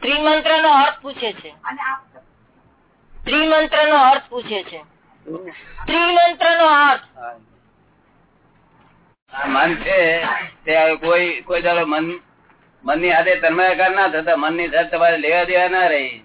ત્રિમંત્ર નો. અર્થ પૂછે છે. અને ત્રિમંત્ર નો અર્થ પૂછે છે. ત્રિમંત્ર નો અર્થ. મન છે તે કોઈ કોઈ દાડો મન મનની હાથે તન્મયાકાર ના થતા મનની સાથે તમારે લેવા દેવા ના રહી.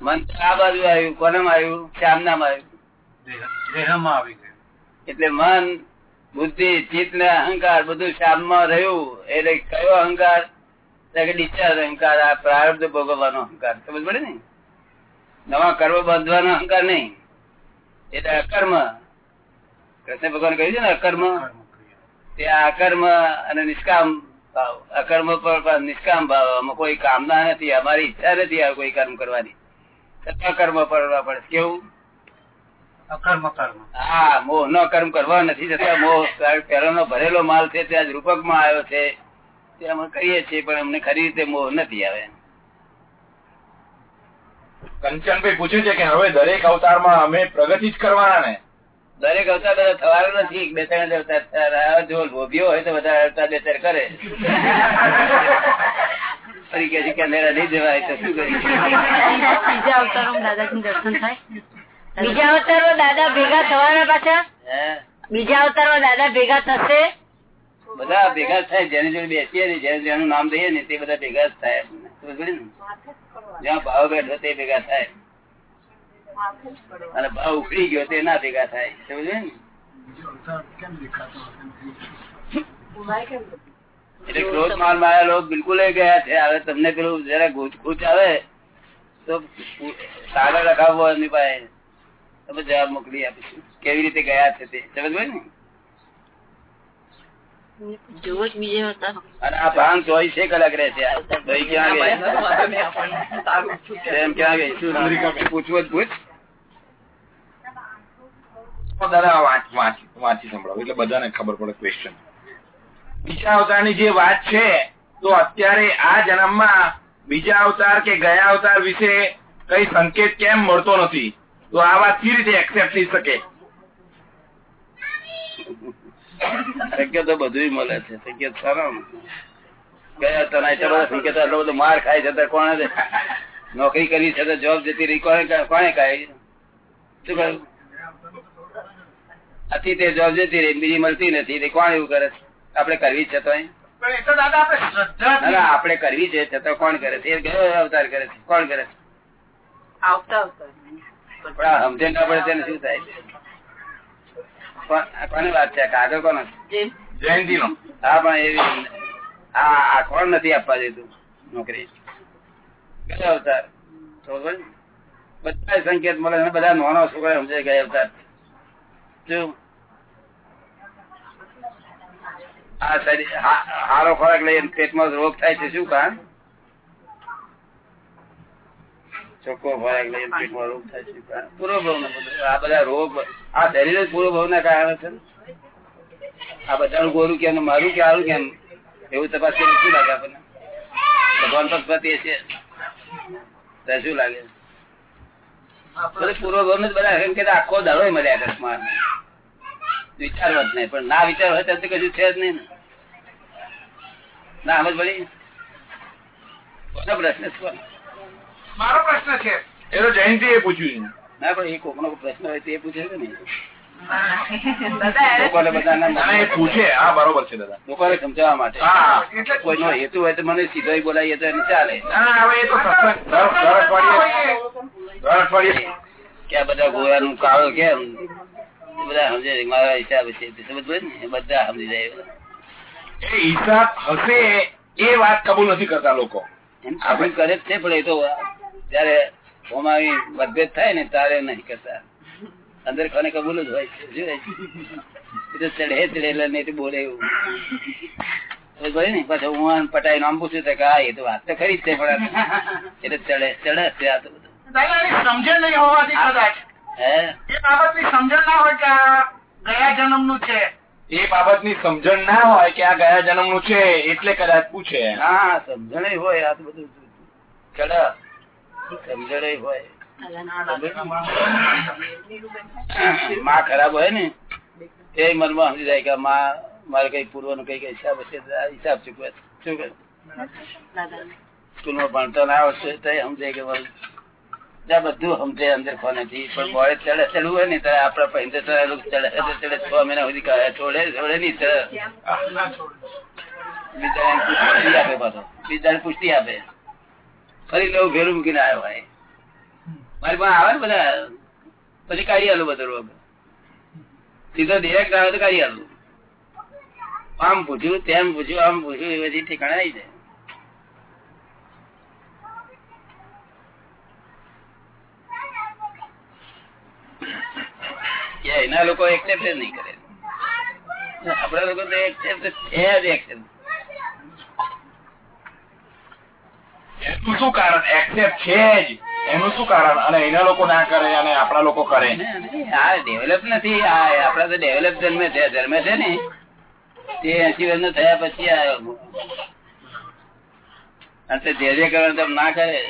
મન આ બાજુ આવ્યું કોનામાં આવ્યું? શ્યામનામાં આવ્યું. દેહમાં આવી ગયું. એટલે મન બુદ્ધિ, ચિત્ત ને અહંકાર બધું શ્યામમાં રહ્યું. એટલે કયો અહંકાર? ડિસ્ચાર્જ અહંકાર, આ પ્રારબ્ધ ભોગવવાનો અહંકાર. સમજ પડે ને? નવા કર્મ બાંધવાનો અહંકાર નહીં. એટલે અકર્મ. કૃષ્ણ ભગવાન કહ્યું છે ને, અકર્મ. કર્મ તે અકર્મ અને નિષ્કામ ભાવ. અકર્મ પર નિષ્કામ ભાવ. આમાં કોઈ કામના નથી, અમારી ઈચ્છા નથી આ કોઈ કર્મ કરવાની. છતાં કર્મ પડવા પડે કેવું? અકર્મ કર્મ હા મોહ નો કર્મ કરવા નથી જતા. મોહ પહેલાનો ભરેલો માલ છે ત્યાં જ રૂપકમાં આવ્યો છે. તે અમે કહીએ છીએ પણ અમને ખરી રીતે મોહ નથી આવે. કંચનભાઈ પૂછ્યું છે કે હવે દરેક અવતારમાં અમે પ્રગતિ જ કરવાના ને? દરેક અવતાર બધા થવાનો નથી. બે ત્રણ અવતાર જો લોભીઓ હોય તો બધા અવતાર બે ત્રણ કરે. ફરી કે છે કે નહીં જવાય તો શું કરી બીજા અવતારોમાં દાદાજી દર્શન થાય. બીજા અવતારો દાદા ભેગા થવાના પાછા? બીજા અવતારો દાદા ભેગા થશે? બધા ભેગા થાય જેને જોડે બેસીએ ને જેને જેનું નામ દઈએ ને તે બધા ભેગા જ થાય. જ્યાં ભાવ બેઠો તે ભેગા થાય. અને ભાવ ઉખડી ગયો તે ના ભેગા થાય. સમજે ને? એટલે ક્રોધ માલ માયા લોકો બિલકુલ ગયા છે. હવે તમને પેલું જરા ગૂંચ ગૂંચ આવે તો સાગર લખાવવો એમની પાસે. તમે જવાબ મોકલી આપીશું. કેવી રીતે ગયા છે તે? સમજ પડી ને? અને આ ભાંગ ચોવીસે કલાક રહે છે આ ભાઈ ક્યાં ગઈ એમ ક્યાં ગઈ શું પૂછવું જ પૂછ. દાદા વાંચ- વાંચ- વાંચી સંભળાવો. એટલે બધાને ખબર પડે ક્વેશ્ચન બીજા અવતારની જે વાત છે તો અત્યારે આ જન્મમાં બીજા અવતાર કે ગયા અવતાર વિશે કઈ સંકેત કેમ મળતો નથી? તો આ વાત કેવી રીતે એક્સેપ્ટ થઈ શકે. શક્ય તો બધું મળે છે. શક્ય સારા ગયા તને એટલા બધા સંકેત એટલો બધો માર ખાય છે કોણે નોકરી કરી છે જોબ જતી રહી. કોને કોને ખાય? શું કહ્યું? આથી તે જોબ જતી રહી બીજી મળતી નથી તે કોણ એવું કરે? છે આપણે કરવી છે તો અહીં? આપણે કરવી છે છતાં કોણ કરે છે? એ કયો અવતાર કરે છે. કોણ કરે છે? આવતા આવતા પણ આ સમજણ ના પડે તેને શું થાય કોની વાત છે? કાગળ કોનો જયંતિ નો હા પણ એવી આ આ કોણ નથી આપવા દેતું નોકરી? કયો અવતાર? બધા સંકેત મળે અને બધા નાનો છોકરા સમજે ગયા અવતાર શું? આ શરીર હારો ખોરાક લઈને પેટમાં રોગ થાય છે શું કારણ ચોખ્ખો ભરાય એમ પેટમાં રોગ થાય શું ભાવ આ બધા રોગ, આ શરીર જ પૂરો ભાવ ના કારણે છે આ બધાનું ગોરું કેમ મારું કે આવું કેમ એવું તપાસ કરી શું લાગે આપણને? ભગવાન પક્ષપાતી છે. શું લાગે? પૂર્વ ભાવ જ બધા એમ કે આખો દાડો મળ્યા અકસ્માત. વિચારවත් નહીં, પણ ના વિચાર હોય તો કશું છે જ નહીં ને. ના, સમજ પડી? પ્રશ્ન કોનો? મારો પ્રશ્ન છે. એનો જયંતિ એ પૂછ્યું છે. ના પણ એ કોકનો પ્રશ્ન હોય તો એ પૂછે. છે ને હેતુ હોય તો મને સીધો બોલાવીએ તો ચાલે. કે કાળો કેમ? બધા સમજે મારા હિસાબે છે સમજ ને? બધા સમજી જાય. એ હિસાબ હશે એ વાત કબૂલ નથી કરતા લોકો. એમ આપણે કરે જ છે પણ એ તો જયારે અમારી મતભેદ થાય ને તારે નહીં કરતા. અંદર કોને કબૂલ જ હોય છે ચડે ચડે નહીં બોલે એવું. ને પાછું હું પટાઈ નામ પૂછ્યું કે હા એ તો વાત તો ખરી જ છે પણ એટલે ચડે ચડે છે આ તો બધું. સમજણ નહીં હોવાથી કદાચ. હે? એ બાબતની સમજણ ના હોય કે ગયા ગયા જન્મનું છે. એ બાબતની સમજણ ના હોય કે આ ગયા જન્મનું છે એટલે કદાચ પૂછે. હા સમજણ હોય આ તો બધું ચડ સમજણ હોયમાં ખરાબ હોય ને એ મનમાં સમજી જાય કે માં મારે કઈ પૂર્વ નો કઈ કઈ હિસાબ હશે હિસાબ ચૂકવે શું કરે સ્કૂલમાં ભણતો ના આવશે તો સમજે કે બધું સમજે અંદર કોનેથી પણ બોળે ચડે ચડવું હોય ને ત્યારે આપડે પૈસે ચડે ચડે છ મહિના સુધી કહે છોડે છોડે નહીં ચડે. બીજા પુષ્ટિ આપે પાછો. બીજા પુષ્ટિ આપે. ફરી લેવું ભેરું મૂકીને આવ્યો ભાઈ. મારી પાસે આવે બધા. પછી કાઢી આલું બધો રોગ. સીધો ડિરેક્ટ આવે તો કાઢી આલું. આમ પૂછ્યું, તેમ પૂછ્યું, આમ પૂછ્યું, એ બધી ઠેકાણા આવી જાય. એના લોકો એક્સેપ્ટ નહીં કરે. આપડા લોકો તો એક્સેપ્ટ છે જ એક્સેપ્ટ એનું શું કારણ એક્સેપ્ટ છે જ. એનું શું કારણ અને એના લોકો ના કરે અને આપણા લોકો કરે. આ ડેવલપ નથી આ આપડા તો ડેવલપ જન્મે છે જન્મે છે ને. તે એસી વર્ષ થયા પછી આવ્યો અને જે જે કરે તેમ ના કરે.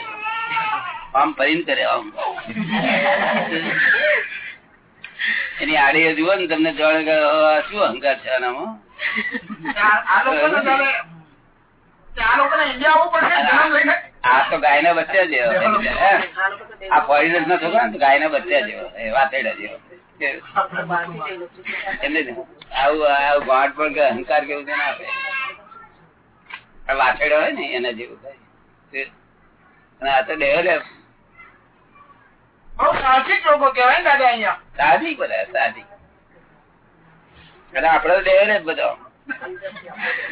આમ ફરીને કરે આમ. એની આડી જુઓ ને તમને જાણે કે શું અહંકાર છે આનામાં? આ લોકો લોકોને ઇન્ડિયા આવવું પડશે જન્મ લઈને. આ તો ગાય ના બચ્ચા જેવો આ ફોરેનર ના છોકરા ને તો ગાય ના બચ્ચા જેવો એ વાતેડા જેવો. આવું આવું ગાંઠ પણ અહંકાર કેવું ના આપે. વાછેડો હોય ને એના જેવું થાય. અને આ તો ડેવલપ બહુ સાહસિક લોકો કેવાય દાદા અહીંયા. સાદી બધા સાહસિક. અને આપડે તો ડેવલપ બધા.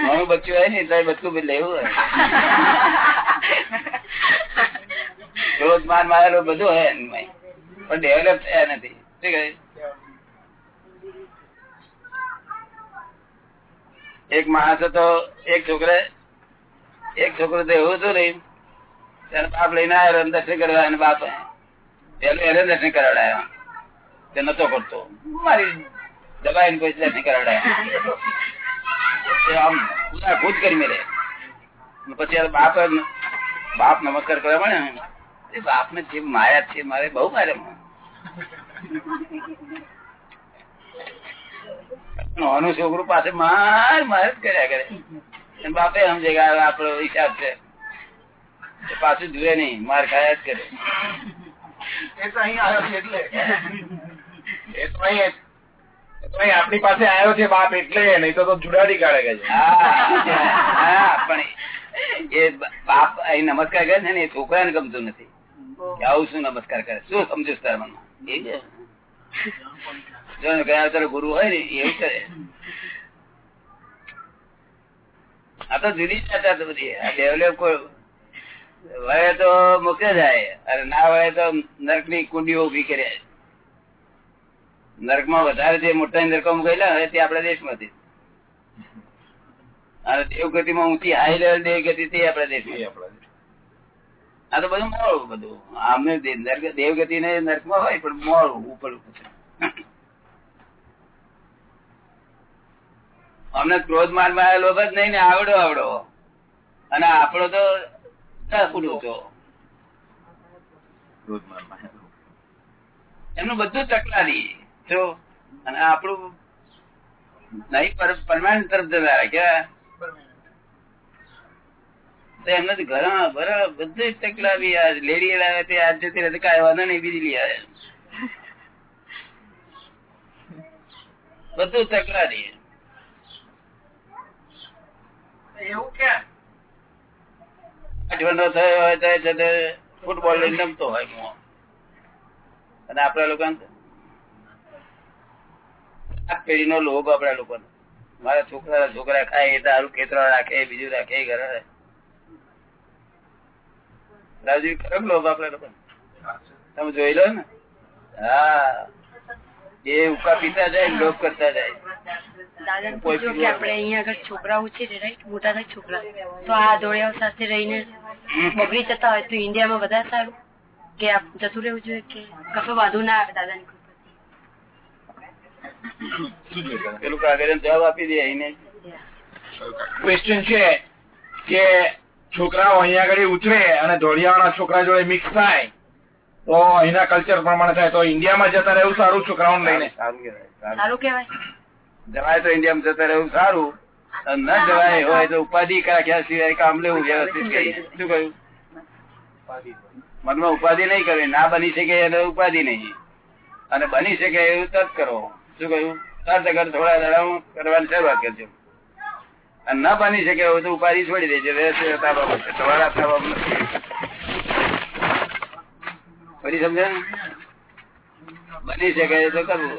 મારું બચ્ચું હોય ને તો એ બચ્ચું લેવું હોય. ક્રોધ માન મારેલો બધું હોય એમાં. પણ ડેવલપ થયા નથી. શું કહે? એક માણસ હતો એક છોકરે, એક છોકરો તો એવું હતું નહીં ત્યારે બાપ લઈને આવ્યો દર્શન કરવા અને બાપ પેલું એને દર્શન કરાવડાયો તે નતો કરતો. મારી દબાઈને કોઈ દર્શન કરાવડાયો આમ પૂરા ખુદ કરી મેળે. પછી બાપ બાપ નમસ્કાર કરવા મળે બાપ ને જે માયા છે મારે બહુ માર્યા નાનું છોકરું પાસે માર માર જ કર્યા કરે. બાપે સમજે કે આપડો હિસાબ છે. પાછું જુએ નહીં માર ખાયા જ કરે. એ તો અહીં આવ્યો છે એટલે. એ તો અહીં એ તો આપણી પાસે આવ્યો છે બાપ એટલે નહીં તો જુડાડી કાઢે કે હા હા પણ એ બાપ અહીં નમસ્કાર કરે છે ને એ છોકરાને ગમતું નથી. આવું શું નમસ્કાર કરે? શું સમજુ તારા મનમાં? જો. ગયા તારો ગુરુ હોય ને એવું કરે. આ તો જુદી જાત બધી. આ ડેવલપ કોઈ વળે તો મૂકે જાય અને ના વળે તો નર્કની કુંડીઓ ઊભી કરે. નર્કમાં વધારે જે મોટા નર્કો ગયેલા હોય તે આપણા દેશમાંથી. અને દેવગતિ માં ઊંચી હાઈ લેવલ દેવગતિ તે આપણા દેશમાં. એ આપણા આ તો બધું મોડું બધું. આમને દેવગતિ ને નરકમાં હોય પણ મોડું ઉપર અમને ક્રોધ મારમાં લોભ જ નહીં ને આવડો આવડો. અને આપણો તો ફૂટ તો એમનું બધું તકલાદી જો અને આપણું નહીં પરમાનન્ટ તરફ જતા રહ્યા. કે એમને તો ઘણા બરા બધું જ તકલાદી આ લેડી લાવે તે આજ જતી રહે કાંઈ વાંધો નહીં બીજી લઈ આવે. બધું તકલાદી એવું કે? અઠવાડિયો થયો હોય તો ફૂટબોલ લઈને રમતો હોય મો અને આપડા લોકો આ પેઢી નો લોભ આપડા લોકો મારા છોકરા છોકરા ખાય એ દારૂ ખેતરા રાખે બીજું રાખે ઘરે રાજુ ખરો લોભ આપડા તમે જોઈ લો ને. હા. એ ઉકા પીતા જાય લોભ કરતા જાય. દાદાને કે આપણે અહીંયા આગળ છોકરાઓ છે રાઈટ? મોટા થાય છોકરા. તો આ દોડ્યાઓ સાથે રહીને બગડી જતા હોય તો ઇન્ડિયામાં વધારે સારું? કે જતું રહેવું જોઈએ કે કશો વાંધો ના આવે દાદાની કૃપાથી. પેલું કાગળ જવાબ આપી દે એને ક્વેશ્ચન છે કે છોકરાઓ અહીંયા આગળ ઉતરે અને ધોળિયાવાળા છોકરા જોડે મિક્સ થાય તો અહીંના કલ્ચર પ્રમાણે થાય. તો ઇન્ડિયામાં જતા રહેવું સારું છોકરાઓને લઈને. સારું કહેવાય. જવાય તો ઇન્ડિયામાં જતા રહેવું સારું. ન જવાય હોય તો ઉપાધિ રાખ્યા સિવાય કામ લેવું વ્યવસ્થિત કરી. શું કહ્યું? મનમાં ઉપાધિ નહીં કરવી. ના બની શકે એને ઉપાધિ નહીં. અને બની શકે એવું તત કરો. શું કહ્યું? તત અગર થોડા દાડા કરવાની શરૂઆત કરજો. અને ના બની શકે હવે તો ઉપાધિ છોડી દે છે. તમારા બાબત નથી. ફરી સમજે બની શકે તો કરવું.